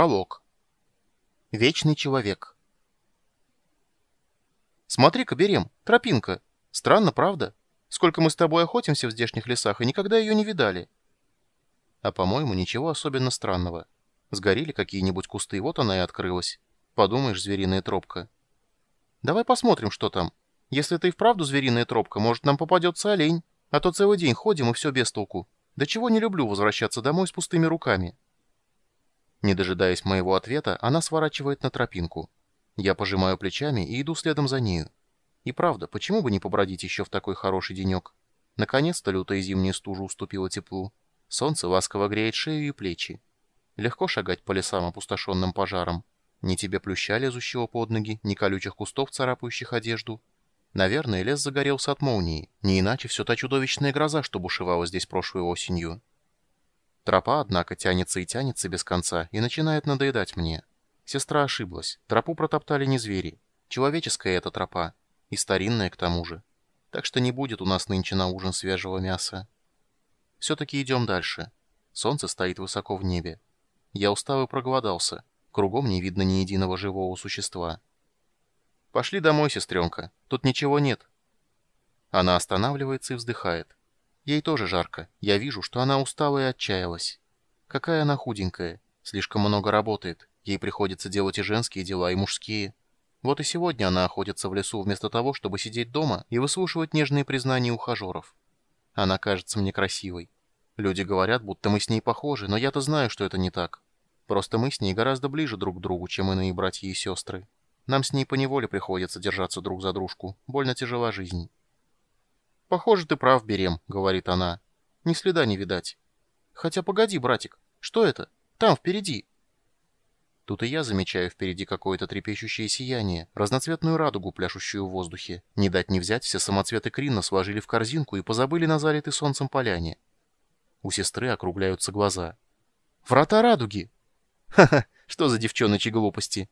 Пролог. Вечный человек. Смотри-ка, Берем, тропинка. Странно, правда? Сколько мы с тобой охотимся в здешних лесах и никогда ее не видали. А, по-моему, ничего особенно странного. Сгорели какие-нибудь кусты, вот она и открылась. Подумаешь, звериная тропка. Давай посмотрим, что там. Если это и вправду звериная тропка, может, нам попадется олень. А то целый день ходим и все без толку. Да чего не люблю возвращаться домой с пустыми руками. Не дожидаясь моего ответа, она сворачивает на тропинку. Я пожимаю плечами и иду следом за нею. И правда, почему бы не побродить еще в такой хороший денек? Наконец-то лютая зимняя стужа уступила теплу. Солнце ласково греет шею и плечи. Легко шагать по лесам, опустошенным пожаром. Ни тебе плюща, лезущего под ноги, ни колючих кустов, царапающих одежду. Наверное, лес загорелся от молнии. Не иначе все та чудовищная гроза, что бушевала здесь прошлой осенью. Тропа, однако, тянется и тянется без конца и начинает надоедать мне. Сестра ошиблась. Тропу протоптали не звери. Человеческая эта тропа. И старинная, к тому же. Так что не будет у нас нынче на ужин свежего мяса. Все-таки идем дальше. Солнце стоит высоко в небе. Я устал и проголодался. Кругом не видно ни единого живого существа. «Пошли домой, сестренка. Тут ничего нет». Она останавливается и вздыхает. Ей тоже жарко. Я вижу, что она устала и отчаялась. Какая она худенькая. Слишком много работает. Ей приходится делать и женские дела, и мужские. Вот и сегодня она охотится в лесу вместо того, чтобы сидеть дома и выслушивать нежные признания ухажеров. Она кажется мне красивой. Люди говорят, будто мы с ней похожи, но я-то знаю, что это не так. Просто мы с ней гораздо ближе друг к другу, чем иные братья и сестры. Нам с ней поневоле приходится держаться друг за дружку. Больно тяжела жизнь. «Похоже, ты прав, Берем», — говорит она. «Ни следа не видать». «Хотя погоди, братик, что это? Там, впереди». Тут и я замечаю впереди какое-то трепещущее сияние, разноцветную радугу, пляшущую в воздухе. Не дать не взять, все самоцветы Крина сложили в корзинку и позабыли на залитой солнцем поляне. У сестры округляются глаза. «Врата радуги!» «Ха-ха, что за девчоночьи глупости!»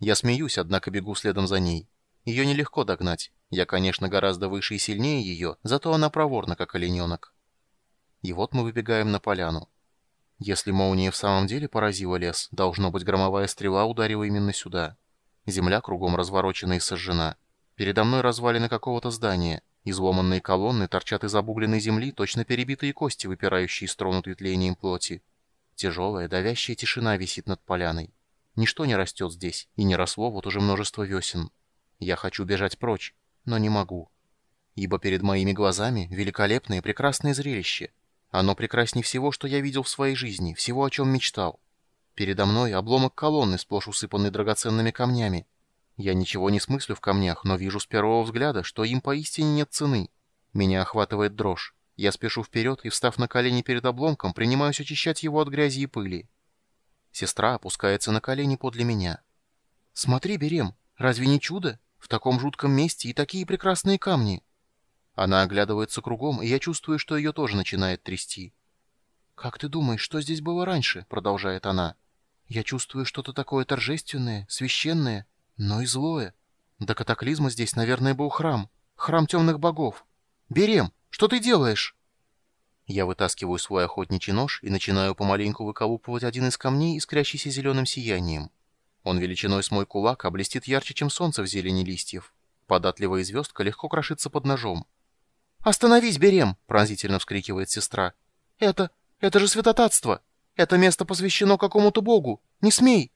Я смеюсь, однако бегу следом за ней. Ее нелегко догнать. Я, конечно, гораздо выше и сильнее ее, зато она проворна, как олененок. И вот мы выбегаем на поляну. Если молния в самом деле поразила лес, должно быть, громовая стрела ударила именно сюда. Земля кругом разворочена и сожжена. Передо мной развалины какого-то здания. Изломанные колонны торчат из обугленной земли, точно перебитые кости, выпирающие из тронутой тлением плоти. Тяжелая, давящая тишина висит над поляной. Ничто не растет здесь, и не росло вот уже множество весен. Я хочу бежать прочь, но не могу. Ибо перед моими глазами великолепное прекрасное зрелище. Оно прекраснее всего, что я видел в своей жизни, всего, о чем мечтал. Передо мной обломок колонны, сплошь усыпанный драгоценными камнями. Я ничего не смыслю в камнях, но вижу с первого взгляда, что им поистине нет цены. Меня охватывает дрожь. Я спешу вперед и, встав на колени перед обломком, принимаюсь очищать его от грязи и пыли. Сестра опускается на колени подле меня. «Смотри, Берем, разве не чудо?» В таком жутком месте и такие прекрасные камни. Она оглядывается кругом, и я чувствую, что ее тоже начинает трясти. «Как ты думаешь, что здесь было раньше?» — продолжает она. «Я чувствую что-то такое торжественное, священное, но и злое. До катаклизма здесь, наверное, был храм. Храм темных богов. Берем, что ты делаешь?» Я вытаскиваю свой охотничий нож и начинаю помаленьку выколупывать один из камней, искрящийся зеленым сиянием. Он величиной с мой кулак, а блестит ярче, чем солнце в зелени листьев. Податливая звездка легко крошится под ножом. «Остановись, Берем!» — пронзительно вскрикивает сестра. «Это... это же святотатство! Это место посвящено какому-то богу! Не смей!»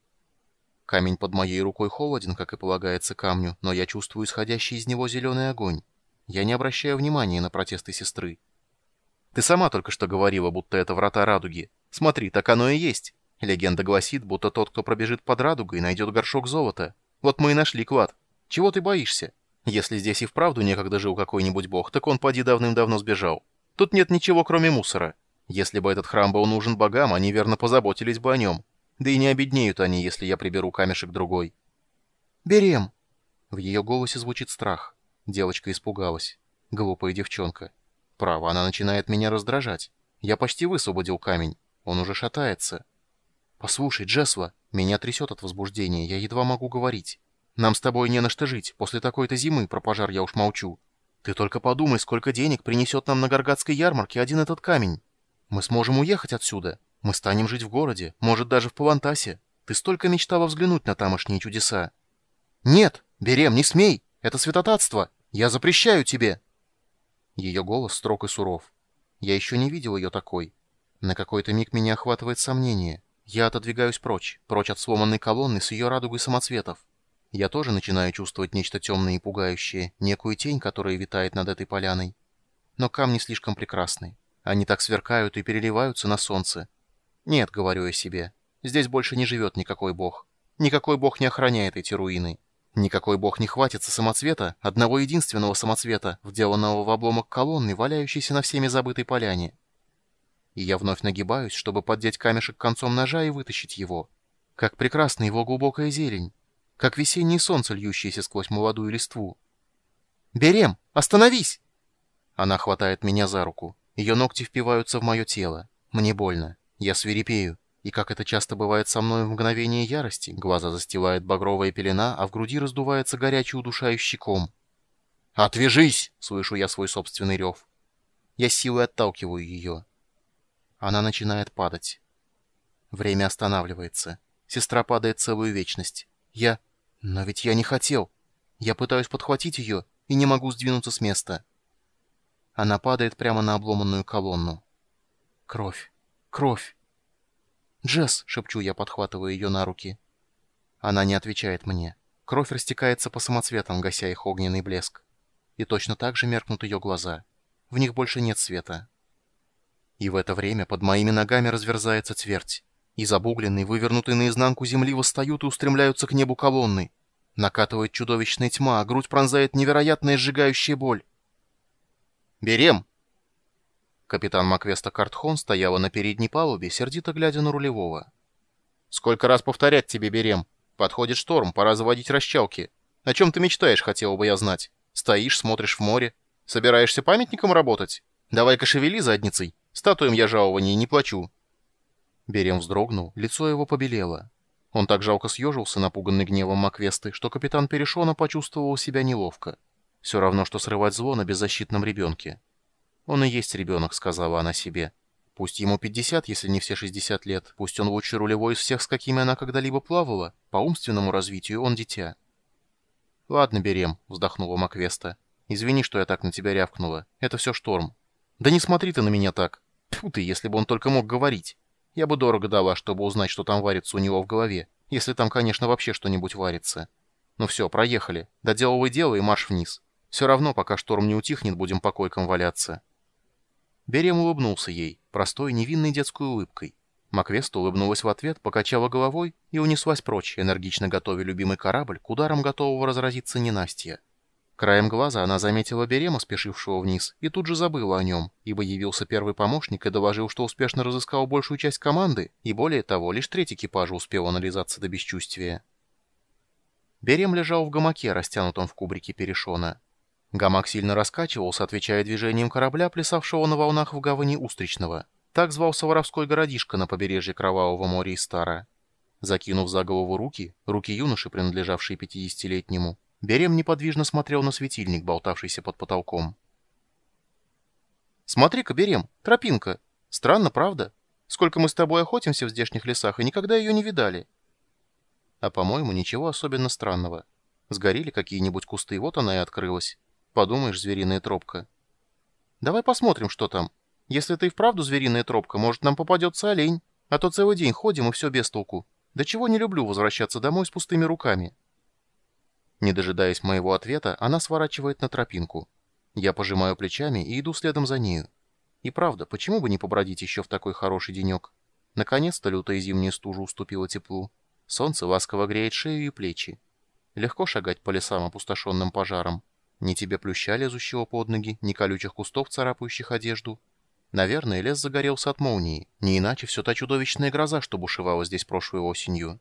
Камень под моей рукой холоден, как и полагается камню, но я чувствую исходящий из него зеленый огонь. Я не обращаю внимания на протесты сестры. «Ты сама только что говорила, будто это врата радуги. Смотри, так оно и есть. Легенда гласит, будто тот, кто пробежит под радугой, найдет горшок золота. Вот мы и нашли клад. Чего ты боишься? Если здесь и вправду некогда жил какой-нибудь бог, так он поди давным-давно сбежал. Тут нет ничего, кроме мусора. Если бы этот храм был нужен богам, они верно позаботились бы о нем. Да и не обеднеют они, если я приберу камешек другой. «Берем!» В ее голосе звучит страх. Девочка испугалась. Глупая девчонка. Право, она начинает меня раздражать. Я почти высвободил камень. Он уже шатается. «Послушай, Джесва, меня трясет от возбуждения, я едва могу говорить. Нам с тобой не на что жить, после такой-то зимы про пожар я уж молчу. Ты только подумай, сколько денег принесет нам на Гаргатской ярмарке один этот камень. Мы сможем уехать отсюда, мы станем жить в городе, может, даже в Павантасе. Ты столько мечтала взглянуть на тамошние чудеса. Нет, Берем, не смей! Это святотатство! Я запрещаю тебе!» Ее голос строг и суров. Я еще не видел ее такой. На какой-то миг меня охватывает сомнение. Я отодвигаюсь прочь, прочь от сломанной колонны с ее радугой самоцветов. Я тоже начинаю чувствовать нечто темное и пугающее, некую тень, которая витает над этой поляной. Но камни слишком прекрасны. Они так сверкают и переливаются на солнце. Нет, говорю я себе, здесь больше не живет никакой бог. Никакой бог не охраняет эти руины. Никакой бог не хватится самоцвета, одного единственного самоцвета, вделанного в обломок колонны, валяющейся на всеми забытой поляне. И я вновь нагибаюсь, чтобы поддеть камешек концом ножа и вытащить его. Как прекрасна его глубокая зелень, как весеннее солнце, льющееся сквозь молодую листву. «Берем! Остановись!» Она хватает меня за руку. Ее ногти впиваются в мое тело. Мне больно. Я свирепею. И как это часто бывает со мной в мгновение ярости, глаза застилает багровая пелена, а в груди раздувается горячий удушающий ком. «Отвяжись!» — слышу я свой собственный рев. Я силой отталкиваю ее. Она начинает падать. Время останавливается. Сестра падает целую вечность. Я... Но ведь я не хотел. Я пытаюсь подхватить ее и не могу сдвинуться с места. Она падает прямо на обломанную колонну. Кровь. Кровь. «Джесс!» — шепчу я, подхватывая ее на руки. Она не отвечает мне. Кровь растекается по самоцветам, гася их огненный блеск. И точно так же меркнут ее глаза. В них больше нет света. И в это время под моими ногами разверзается твердь. Из обугленной, вывернутой наизнанку земли восстают и устремляются к небу колонны. Накатывает чудовищная тьма, а грудь пронзает невероятная сжигающая боль. «Берем!» Капитан Маквеста Картхон стояла на передней палубе, сердито глядя на рулевого. «Сколько раз повторять тебе, Берем? Подходит шторм, пора заводить расчалки. О чем ты мечтаешь, хотела бы я знать? Стоишь, смотришь в море. Собираешься памятником работать? Давай-ка шевели задницей. Статуям я жалований не плачу». Берем вздрогнул, лицо его побелело. Он так жалко съежился, напуганный гневом Маквесты, что капитан Перешона почувствовал себя неловко. Все равно, что срывать зло на беззащитном ребенке. «Он и есть ребенок», — сказала она себе. «Пусть ему 50, если не все 60 лет. Пусть он лучший рулевой из всех, с какими она когда-либо плавала. По умственному развитию он дитя». «Ладно, берем», — вздохнула Маквеста. «Извини, что я так на тебя рявкнула. Это все шторм». «Да не смотри ты на меня так. Тьфу ты, если бы он только мог говорить. Я бы дорого дала, чтобы узнать, что там варится у него в голове. Если там, конечно, вообще что-нибудь варится. Ну все, проехали. Доделывай дело и марш вниз. Все равно, пока шторм не утихнет, будем по койкам валяться». Берем улыбнулся ей, простой, невинной детской улыбкой. Маквест улыбнулась в ответ, покачала головой и унеслась прочь, энергично готовя любимый корабль к ударам готового разразиться ненастья. Краем глаза она заметила Берема, спешившего вниз, и тут же забыла о нем, ибо явился первый помощник и доложил, что успешно разыскал большую часть команды, и более того, лишь треть экипажа успела нализаться до бесчувствия. Берем лежал в гамаке, растянутом в кубрике перешона. Гамак сильно раскачивался, отвечая движением корабля, плясавшего на волнах в гавани Устричного. Так звался воровской городишко на побережье Кровавого моря Истара. Закинув за голову руки, руки юноши, принадлежавшие пятидесятилетнему, Берем неподвижно смотрел на светильник, болтавшийся под потолком. «Смотри-ка, Берем, тропинка. Странно, правда? Сколько мы с тобой охотимся в здешних лесах и никогда ее не видали». А, по-моему, ничего особенно странного. Сгорели какие-нибудь кусты, вот она и открылась. Подумаешь, звериная тропка. Давай посмотрим, что там. Если ты и вправду звериная тропка, может, нам попадется олень. А то целый день ходим и все без толку. Да чего не люблю возвращаться домой с пустыми руками. Не дожидаясь моего ответа, она сворачивает на тропинку. Я пожимаю плечами и иду следом за нею. И правда, почему бы не побродить еще в такой хороший денек? Наконец-то лютая зимняя стужа уступила теплу. Солнце ласково греет шею и плечи. Легко шагать по лесам, опустошенным пожаром. Ни тебе плюща, лезущего под ноги, ни колючих кустов, царапающих одежду. Наверное, лес загорелся от молнии, не иначе все та чудовищная гроза, что бушевала здесь прошлой осенью.